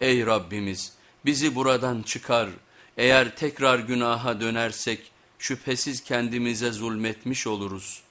Ey Rabbimiz bizi buradan çıkar, eğer tekrar günaha dönersek şüphesiz kendimize zulmetmiş oluruz.''